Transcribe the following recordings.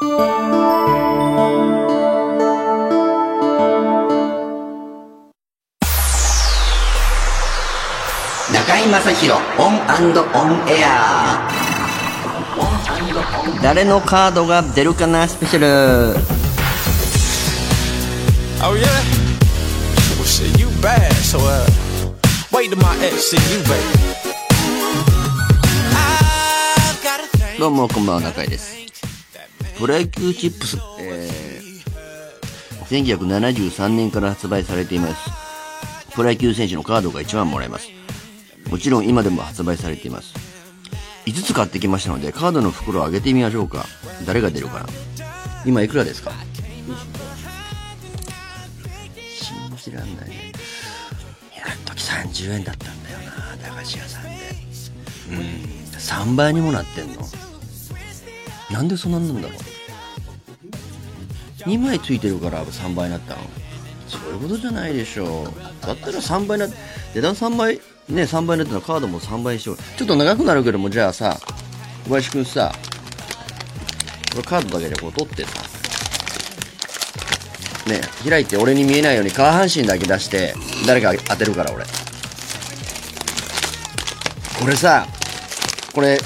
中居正広オンオンエア誰のカードが出るかなスペシャル Oh yeah? Well shit, you bad, so uh wait till my ex see you baby. どうもこんばんは中居ですプロ野球チップス、えー、1973年から発売されています。プロ野球選手のカードが1万もらえます。もちろん今でも発売されています。5つ買ってきましたのでカードの袋を開けてみましょうか。誰が出るかな。今いくらですか？信じらんないね。あの時30円だったんだよな駄菓子屋さんで。うん。3倍にもなってんの？なんでそんなんなんだろう。2枚ついてるから3倍になったの。そういうことじゃないでしょう。だったら3倍な値段3倍ね3倍になったらカードも3倍しよう。ちょっと長くなるけどもじゃあさ小林くんさこれカードだけでこう取ってさね開いて俺に見えないように下半身だけ出して誰か当てるから俺。これさこれ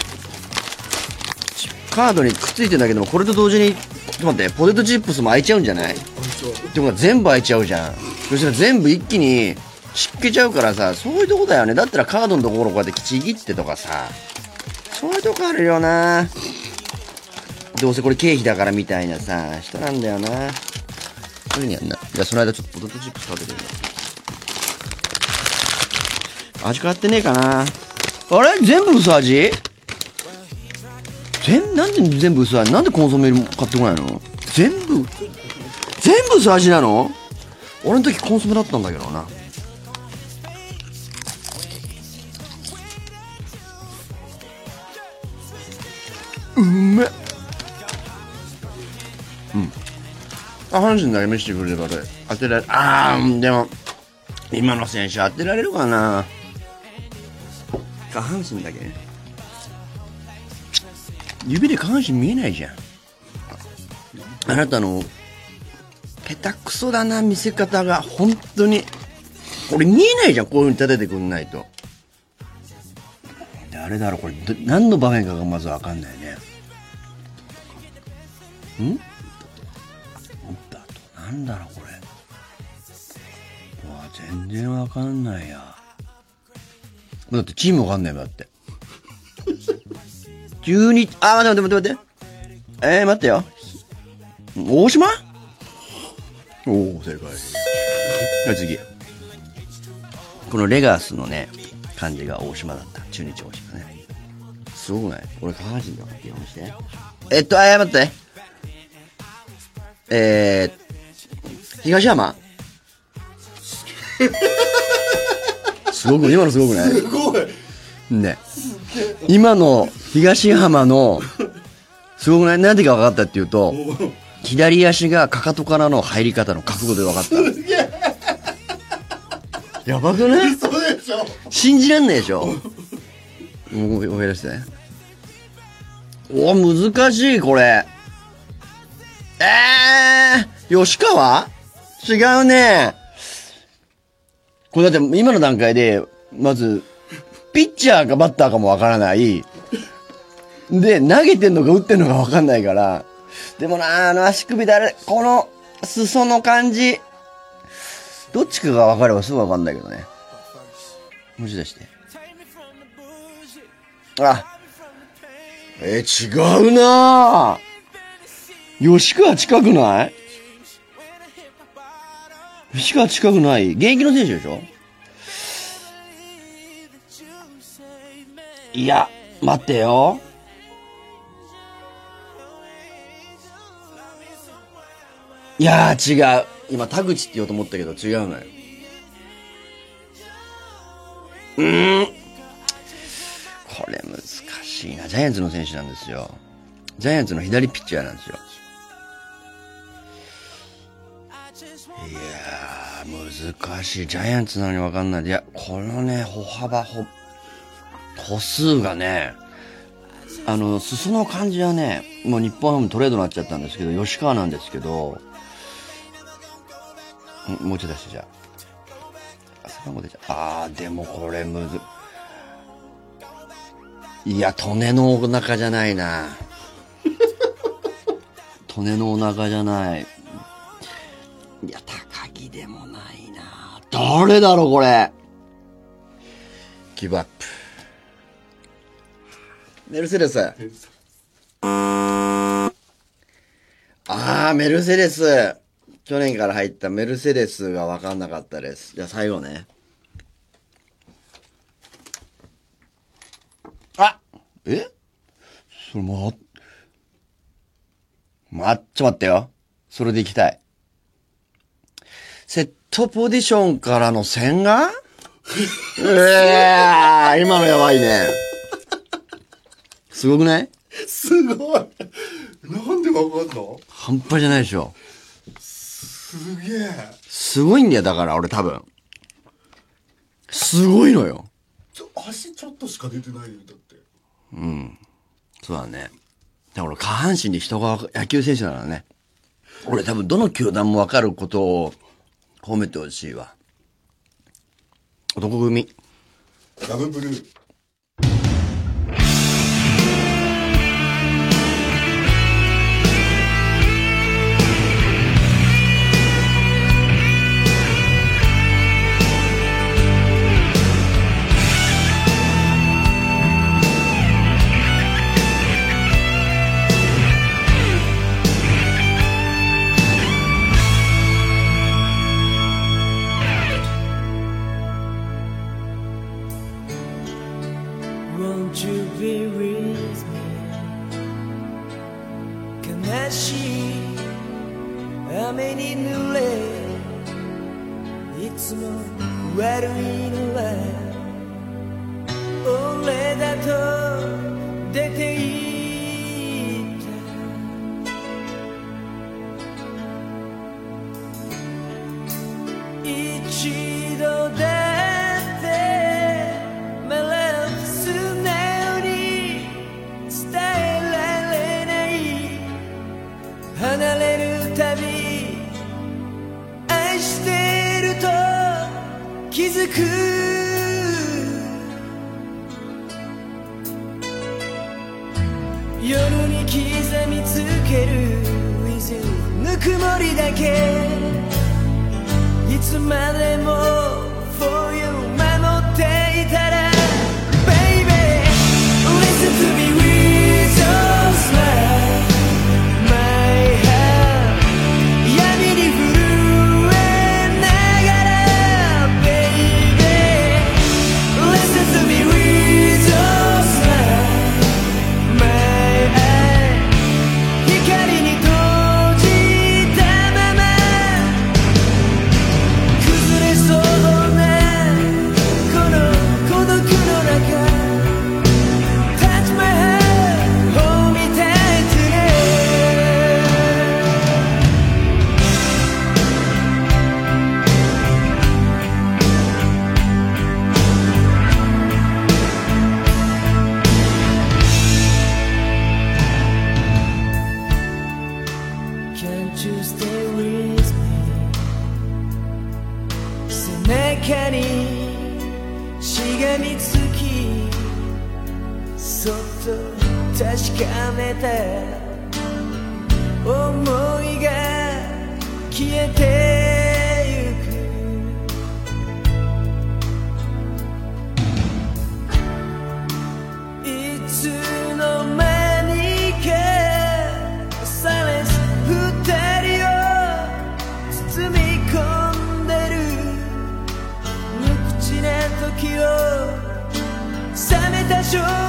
カードにくっついてんだけどもこれと同時にちょっと待ってポテトチップスも開いちゃうんじゃない？ってことは全部開いちゃうじゃん。そしたら全部一気に湿気ちゃうからさそういうとこだよね。だったらカードのところこうやってちぎってとかさ。そういうとこあるよな。どうせこれ経費だからみたいなさ人なんだよな。そういうふうにやんな。じゃあその間ちょっとポテトチップス食べてみよう。味変わってねえかな。あれ？全部薄味？全なんで全部薄味なんでコンソメ買ってこないの？全部？全部薄味なの？俺の時コンソメだったんだけどな。うめっ。うん。あ阪神だけ見せてくれれば当てられあーでも今の選手当てられるかな？下半身だけね。指で下半身見えないじゃん。あなたの下手くそだな見せ方が本当にこれ見えないじゃんこういうふうに立ててくんないと。誰だろうこれ何の場面かがまず分かんないね。ん？打ったとなんだろうこれ。うわ全然分かんないや。だってチーム分かんないもんだって。12あ待って待って待って。待ってえー、待ってよ。大島？おお正解。はい次。このレガースのね漢字が大島だった。中日大島ね。すごくない？俺下半身だか本して。えっとあ待って。えー、東山？すごく今のすごくない？すごいね。今の東浜のすごくない？なんでか分かったっていうと左足がかかとからの入り方の覚悟で分かった。やばくない？そうでしょ。信じらんないでしょ。もう思い出して。ねお難しいこれ。えー、吉川？違うね。これだって今の段階でまずピッチャーかバッターかもわからないで投げてんのか打ってんのかわかんないからでもなあの足首誰この裾の感じどっちかが分かればすぐ分かんないけどね。文字出して。あ、えー違うなぁ。吉川近くない？吉川近くない？現役の選手でしょ？いや、待ってよ。いやー違う。今、田口って言おうと思ったけど違うのよ。うん。これ難しいな。ジャイアンツの選手なんですよ。ジャイアンツの左ピッチャーなんですよ。いやー、難しい。ジャイアンツなのにわかんない。いや、このね、歩幅、歩、歩数がね、あの、裾の感じはね、もう日本ハムトレードになっちゃったんですけど、吉川なんですけど、んもうちょい出してじゃあ。背番号出ちゃう。あー、でもこれむず、いや、利根のお腹じゃないな。利根のお腹じゃない。いや、高木でもないな。誰だろう、これ。ギブアップ。メルセデス。あー、メルセデス。去年から入ったメルセデスが分かんなかったです。じゃあ最後ね。あえ？それま、ま、ちょっと待ってよ。それで行きたい。セットポジションからの線が？ええ今のやばいね。すごくない？すごいなんでわかんの？半端じゃないでしょ。すげえ。すごいんだよ、だから俺多分。すごいのよ。ちょ、足ちょっとしか出てないよ、だって。そうだね。だから俺下半身で人が野球選手ならね。俺多分どの球団もわかることを褒めてほしいわ。男組。ラブブルー。つも悪いのは俺かにしがみつきそっと確かめた思いが消えて sure.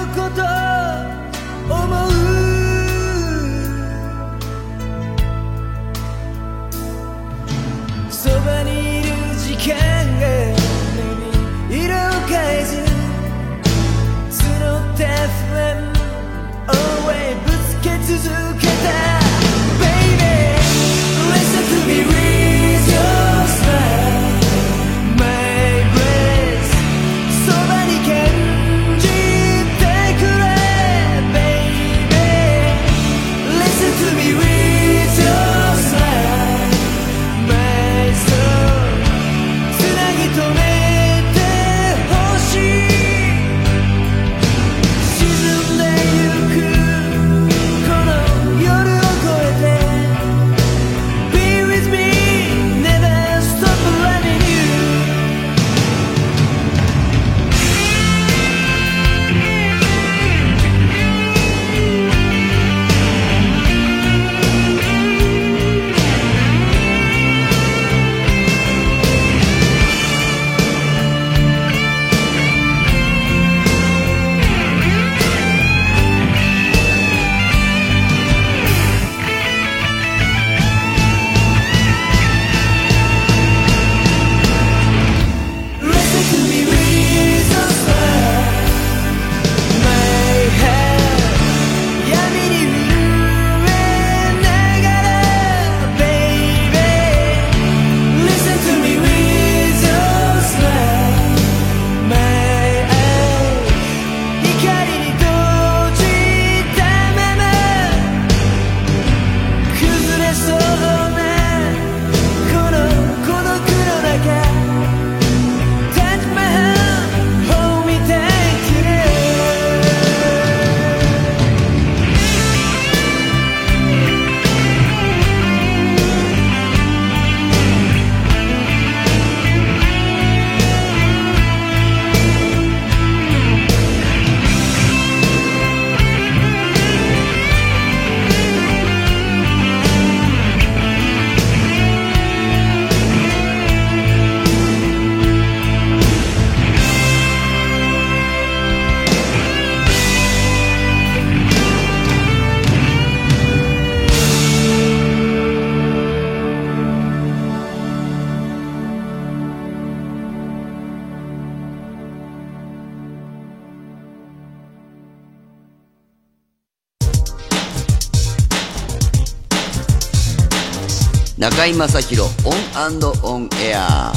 中居正広オンオンエア。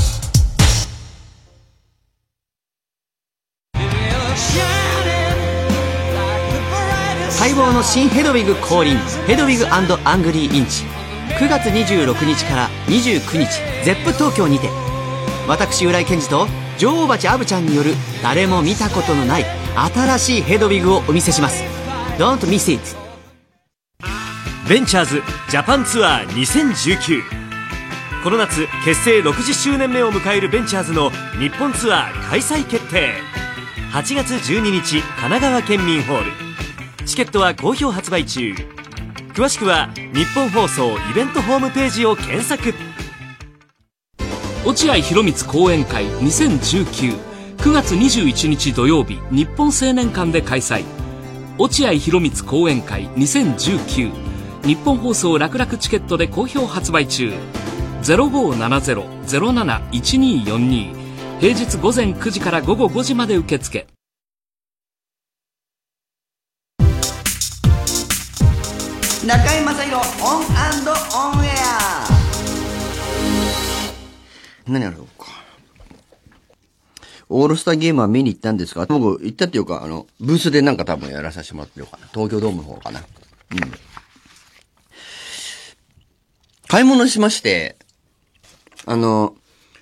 待望の新ヘドウィグ降臨 Hedwig and Angry Inch。9月26日から29日 Zepp 東京にて。私浦井健治と女王蜂アヴちゃんによる誰も見たことのない新しいヘドウィグをお見せします。Don't miss it ベンチャーズジャパンツアー2019この夏結成60周年目を迎えるベンチャーズの日本ツアー開催決定。8月12日神奈川県民ホール。チケットは好評発売中。詳しくは日本放送イベントホームページを検索。落合博満講演会20199月21日土曜日日本青年館で開催。落合博満講演会2019ニッポン放送楽々チケットで好評発売中0570-071242平日午前9時から午後5時まで受付中居正広オンオンエア何やろうか。オールスターゲームは見に行ったんですか？僕、行ったっていうか、あの、ブースでなんか多分やらさせてもらってるかな。東京ドームの方かな。うん。買い物しまして、あの、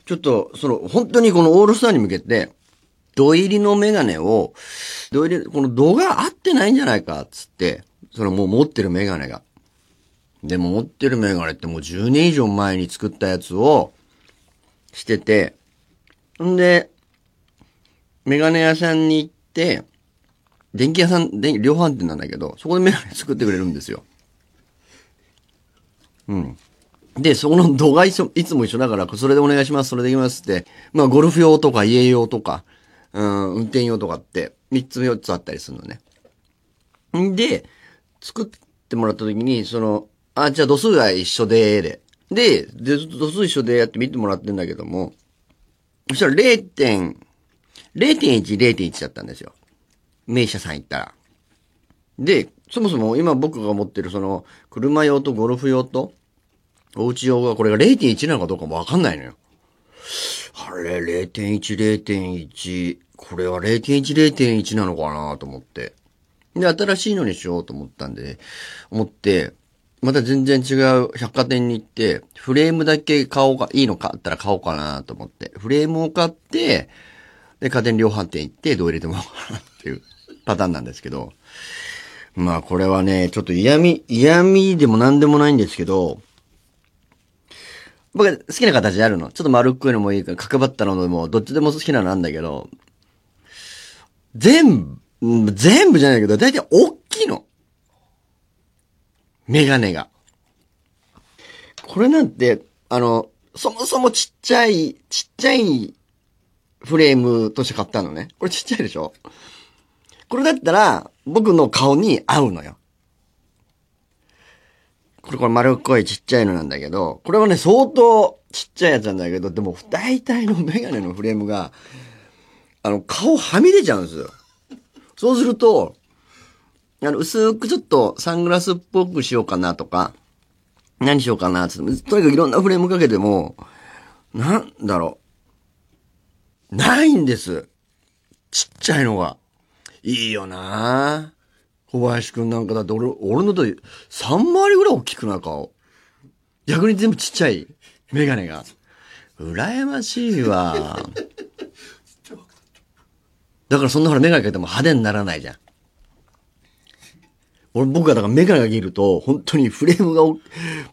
ちょっと、その、本当にこのオールスターに向けて、土入りのメガネを、土入り、この度が合ってないんじゃないか、つって、そのもう持ってるメガネが。でも持ってるメガネってもう10年以上前に作ったやつをしてて、んで、メガネ屋さんに行って、電気屋さん、電気量販店なんだけど、そこでメガネ作ってくれるんですよ。うん。で、そこの度が一緒、いつも一緒だから、それでお願いします、それできますって。まあ、ゴルフ用とか家用とか、うん、運転用とかって、三つ四つあったりするのね。んで、作ってもらった時に、その、あ、じゃあ度数が一緒で、で。で、で度数一緒でやって見てもらってんだけども、そしたら0.0.1、0.1だったんですよ。名車さん行ったら。で、そもそも今僕が持ってるその、車用とゴルフ用と、お家用がこれが0.1なのかどうかもわかんないのよ。あれ、0.1、0.1、これは0.1、0.1なのかなと思って。で、新しいのにしようと思ったんで、思って、また全然違う百貨店に行って、フレームだけ買おうか、いいの買ったら買おうかなと思って、フレームを買って、で、家電量販店行って、どう入れてもらおうかなっていう パターンなんですけど、まあこれはね、ちょっと嫌味、嫌味でも何でもないんですけど、僕好きな形あるの。ちょっと丸っこいのもいいから、角張ったのでも、どっちでも好きなのなんだけど、全部、全部じゃないけど、だいたい大きいの。メガネが。これなんて、あの、そもそもちっちゃい、ちっちゃいフレームとして買ったのね。これちっちゃいでしょこれだったら、僕の顔に合うのよ。これこれ丸っこいちっちゃいのなんだけど、これはね、相当ちっちゃいやつなんだけど、でも大体のメガネのフレームが、あの、顔はみ出ちゃうんですよ。そうすると、あの、薄くちょっとサングラスっぽくしようかなとか、何しようかなって、とにかくいろんなフレームかけても、なんだろう。ないんです。ちっちゃいのが。いいよな小林くんなんかだって俺、俺のと3回りぐらい大きくな顔。逆に全部ちっちゃい。メガネが。羨ましいわ。だからそんなほらメガネかけても派手にならないじゃん。俺、僕はだからメガネが切ると、本当にフレームが、も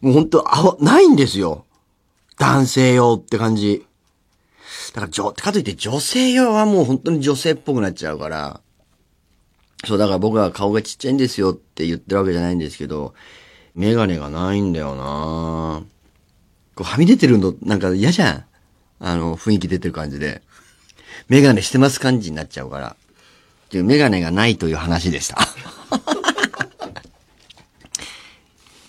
う本当、あわ、ないんですよ。男性用って感じ。だから、女、かといって女性用はもう本当に女性っぽくなっちゃうから。そう、だから僕は顔がちっちゃいんですよって言ってるわけじゃないんですけど、メガネがないんだよなこうはみ出てるの、なんか嫌じゃん。あの、雰囲気出てる感じで。メガネしてます感じになっちゃうから。っていうメガネがないという話でした。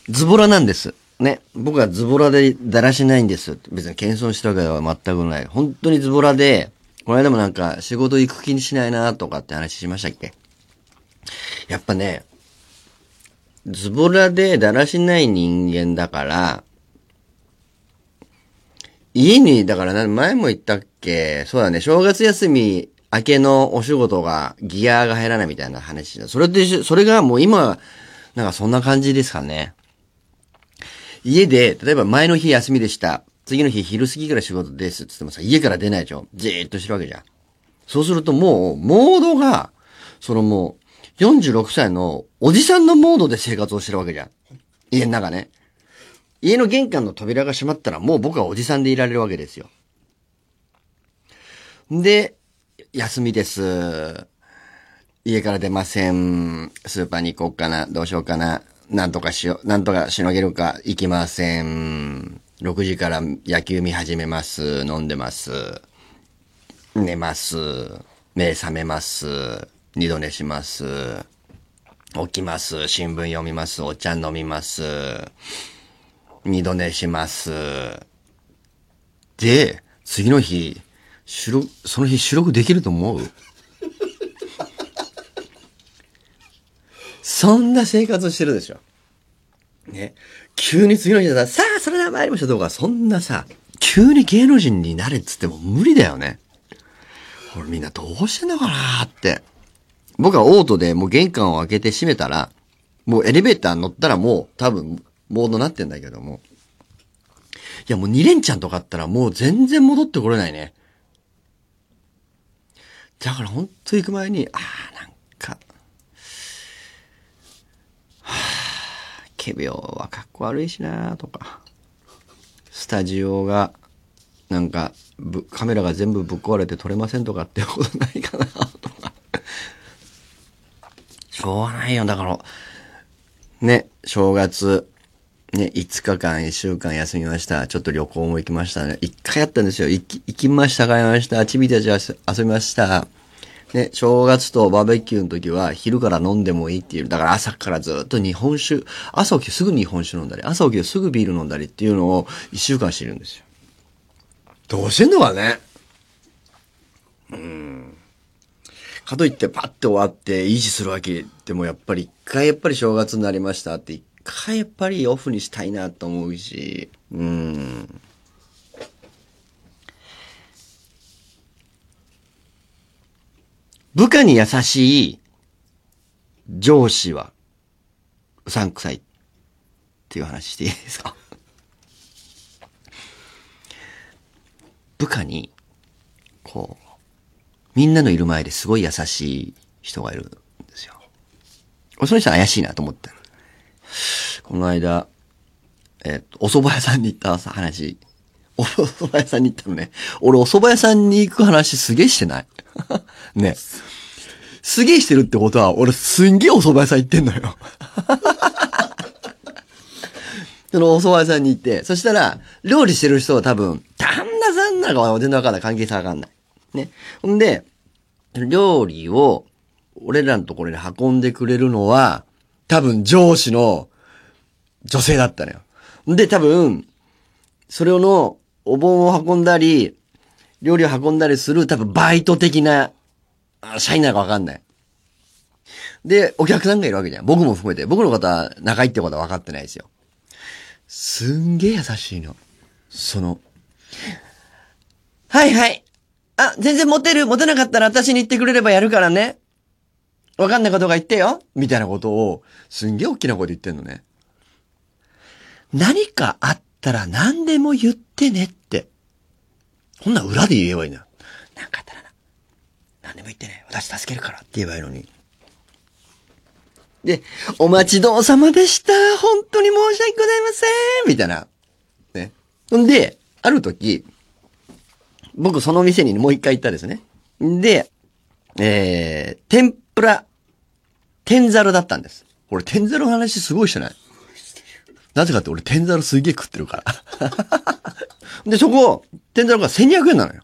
ズボラなんです。ね。僕はズボラでだらしないんです。別に謙遜したわけでは全くない。本当にズボラで、この間もなんか仕事行く気にしないなとかって話しましたっけ？やっぱね、ズボラでだらしない人間だから、家に、だからな、前も言ったっけそうだね、正月休み明けのお仕事が、ギアが入らないみたいな話だ。それで、それがもう今、なんかそんな感じですかね。家で、例えば前の日休みでした。次の日昼過ぎから仕事ですって言ってもさ、家から出ないでしょじーっとしてるわけじゃん。そうするともう、モードが、そのもう、46歳のおじさんのモードで生活をしてるわけじゃん。家の中ね。家の玄関の扉が閉まったらもう僕はおじさんでいられるわけですよ。で、休みです。家から出ません。スーパーに行こうかな。どうしようかな。なんとかしよう。なんとかしのげるか。行きません。6時から野球見始めます。飲んでます。寝ます。目覚めます。二度寝します。起きます。新聞読みます。お茶飲みます。二度寝します。で、次の日、収録、その日収録できると思う？そんな生活してるでしょ。ね。急に次の日だ、さあ、それでは参りましょうとか、そんなさ、急に芸能人になれっつっても無理だよね。これみんなどうしてんのかなーって。僕はオートでもう玄関を開けて閉めたら、もうエレベーター乗ったらもう多分モードなってんだけども。いやもう2連チャンとかあったらもう全然戻ってこれないね。だから本当行く前に、ああ、なんか、はあ、仮病はかっこ悪いしなとか、スタジオが、なんか、カメラが全部ぶっ壊れて撮れませんとかってことないかな。しょうがないよ。だから、ね、正月、ね、5日間、1週間休みました。ちょっと旅行も行きましたね。1回やったんですよ。行き、行きました、帰りました。チビたちは遊びました。ね、正月とバーベキューの時は昼から飲んでもいいっていう。だから朝からずっと日本酒、朝起きてすぐ日本酒飲んだり、朝起きてすぐビール飲んだりっていうのを1週間してるんですよ。どうしてんのかねうん。かといってパッて終わって維持するわけでもやっぱり一回やっぱり正月になりましたって一回やっぱりオフにしたいなと思うし、うん。部下に優しい上司はうさんくさいっていう話していいですか？部下に、こう、みんなのいる前ですごい優しい人がいるんですよ。俺その人怪しいなと思ったこの間、えっと、お蕎麦屋さんに行った話。お蕎麦屋さんに行ったのね。俺お蕎麦屋さんに行く話すげえしてない？ね。すげえしてるってことは、俺すんげえお蕎麦屋さん行ってんのよ。そのお蕎麦屋さんに行って、そしたら、料理してる人は多分、旦那さんなのか全然わかんない。関係性わかんない。ね。ほんで、料理を、俺らのところに運んでくれるのは、多分上司の女性だったのよ。で、多分、それの、お盆を運んだり、料理を運んだりする、多分バイト的な、社員なのかわかんない。で、お客さんがいるわけじゃん。僕も含めて。僕の方は仲いいってことは分かってないですよ。すんげえ優しいの。その、はいはい。あ、全然モテる、モテなかったら私に言ってくれればやるからね。わかんないことが言ってよ。みたいなことを、すんげえ大きな声で言ってんのね。何かあったら何でも言ってねって。ほんな裏で言えばいいんだよ。なんかあったらな。何でも言ってね。私助けるからって言えばいいのに。で、お待ちどうさまでした。本当に申し訳ございません。みたいな。ね。んで、ある時、僕その店にもう一回行ったですね。で、えー、天ぷら、天ざるだったんです。俺天ざるの話すごいしてない？なぜかって俺天ざるすげえ食ってるから。で、そこ、天ざるが1200円なのよ。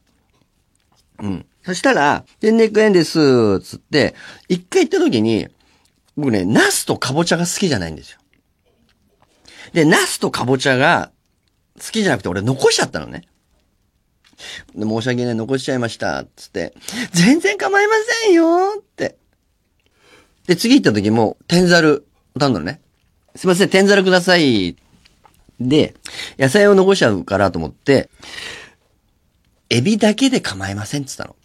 うん。そしたら、1200円です、つって、一回行った時に、僕ね、ナスとカボチャが好きじゃないんですよ。で、ナスとカボチャが好きじゃなくて俺残しちゃったのね。申し訳ない、残しちゃいました、つって。全然構いませんよって。で、次行った時も、天ざる、頼んだのね。すいません、天ざるください。で、野菜を残しちゃうからと思って、エビだけで構いませんって言ったの。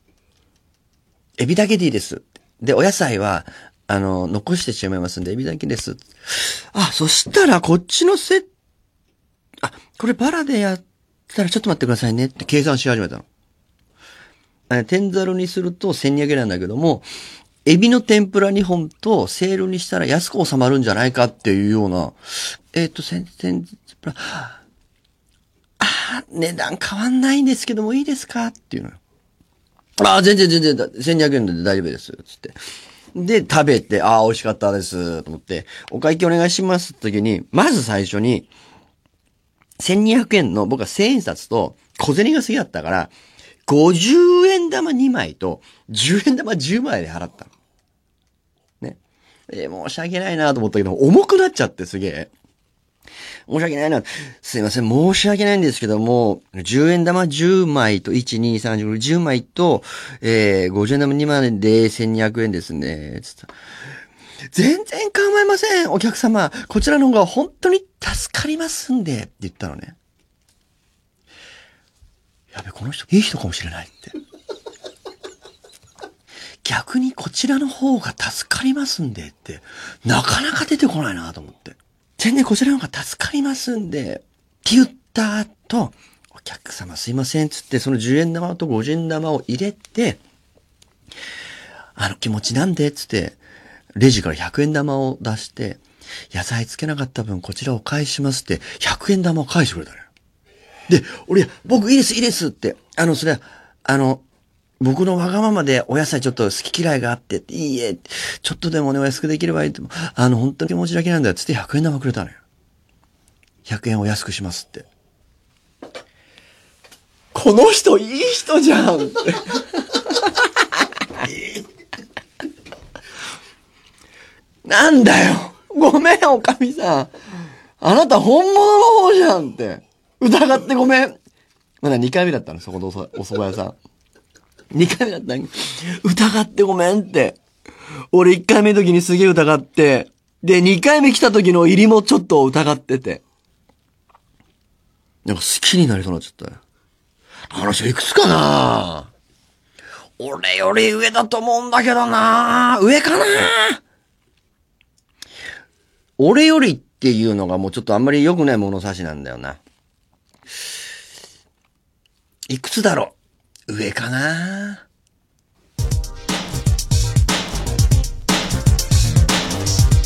エビだけでいいです。で、お野菜は、あの、残してしまいますんで、エビだけです。あ、そしたら、こっちのせ、あ、これバラでやったらちょっと待ってくださいねって計算し始めたの。あの天ざるにすると1200円なんだけども、エビの天ぷら2本とセールにしたら安く収まるんじゃないかっていうような、えっ、と、千、千、ぷら、あ値段変わんないんですけどもいいですかっていうのよ。ああ、全然全然、だ1200円で大丈夫です。つって。で、食べて、ああ、美味しかったです。と思って、お会計お願いしますって時に、まず最初に、1200円の僕は1000円札と小銭が過ぎだったから、50円玉2枚と10円玉10枚で払ったの。ね。えー申し訳ないなと思ったけど、重くなっちゃってすげえ。申し訳ないな。すいません。申し訳ないんですけども、10円玉10枚と、1、2、3、4、10枚と、えー、50円玉2枚で1200円ですね。つった全然構いません。お客様。こちらの方が本当に助かりますんで。って言ったのね。やべ、この人、いい人かもしれないって。逆にこちらの方が助かりますんでって、なかなか出てこないなと思って。全然こちらの方が助かりますんで、って言った後、お客様すいません、つって、その10円玉と50円玉を入れて、あの気持ちなんで、つって、レジから100円玉を出して、野菜つけなかった分こちらを返しますって、100円玉を返してくれたのよ。で、俺、僕いいです、いいですって、あの、それは、あの、僕のわがままでお野菜ちょっと好き嫌いがあって、いいえ、ちょっとでもね、お安くできればいいって、あの、本当に気持ちだけなんだよ、つって100円玉くれたのよ。100円お安くしますって。この人いい人じゃんって。なんだよごめん、おかみさん。あなた本物の方じゃんって。疑ってごめん。まだ2回目だったの、そこのお蕎麦屋さん。2回目だったん疑ってごめんって。俺1回目の時にすげえ疑って、で、2回目来た時の入りもちょっと疑ってて。なんか好きになりそうになっちゃったよ。あの人いくつかな俺より上だと思うんだけどな上かな俺よりっていうのがもうちょっとあんまり良くない物差しなんだよな。いくつだろう？上かな？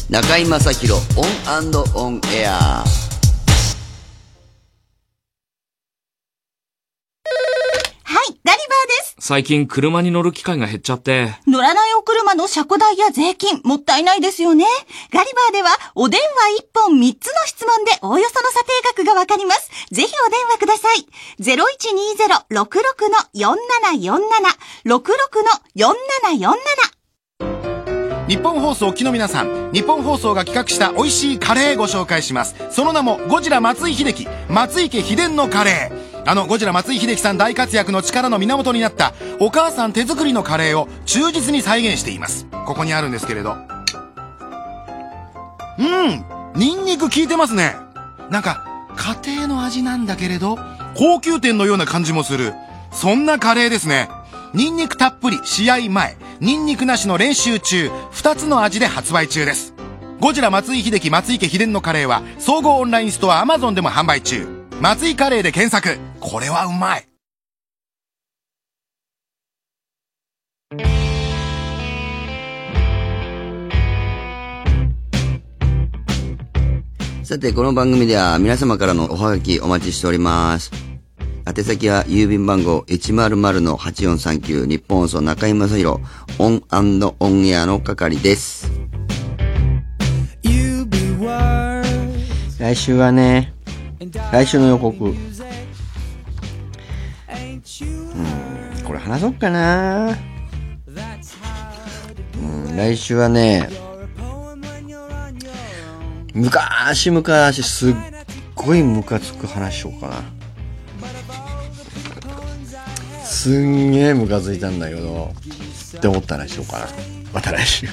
中居正広オンオンエアはい、ガリバーです。最近車に乗る機会が減っちゃって。乗らないお車の車庫代や税金、もったいないですよね。ガリバーでは、お電話1本3つの質問でおおよその査定額がわかります。ぜひお電話ください。0120-66-4747。66-4747。日本放送機の皆さん日本放送が企画した美味しいカレーご紹介しますその名もゴジラ松井秀喜松井家秘伝のカレーあのゴジラ松井秀喜さん大活躍の力の源になったお母さん手作りのカレーを忠実に再現しています。ここにあるんですけれど。うんニンニク効いてますね。なんか家庭の味なんだけれど高級店のような感じもする。そんなカレーですね。ニンニクたっぷり試合前。ニンニクなしの練習中。2つの味で発売中です。ゴジラ松井秀喜松井家秘伝のカレーは総合オンラインストア Amazon でも販売中。松井カレーで検索。これはうまいさて、この番組では皆様からのおはがきお待ちしております。宛先は郵便番号100-8439ニッポン放送中居正広 ON and ON AIR の係です。来週はね、来週の予告。これ話そうかなうん、来週はね、昔々すっごいムカつく話しようかな。すんげえムカついたんだけど、って思った話しようかな。また来週。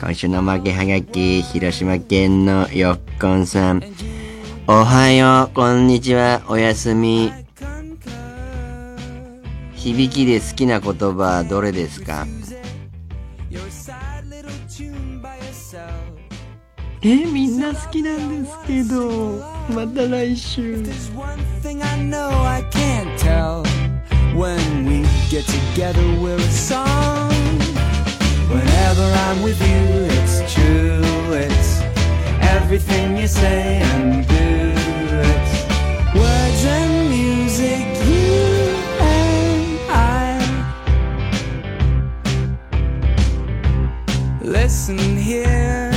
今週の負けはがき、広島県のよっこんさん。おはよう、こんにちは、おやすみ。響きで好きな言葉どれですかえ、みんな好きなんですけど、また来週。When we get together, we're a song. Whenever I'm with you, it's true. It's everything you say and do. Listen here.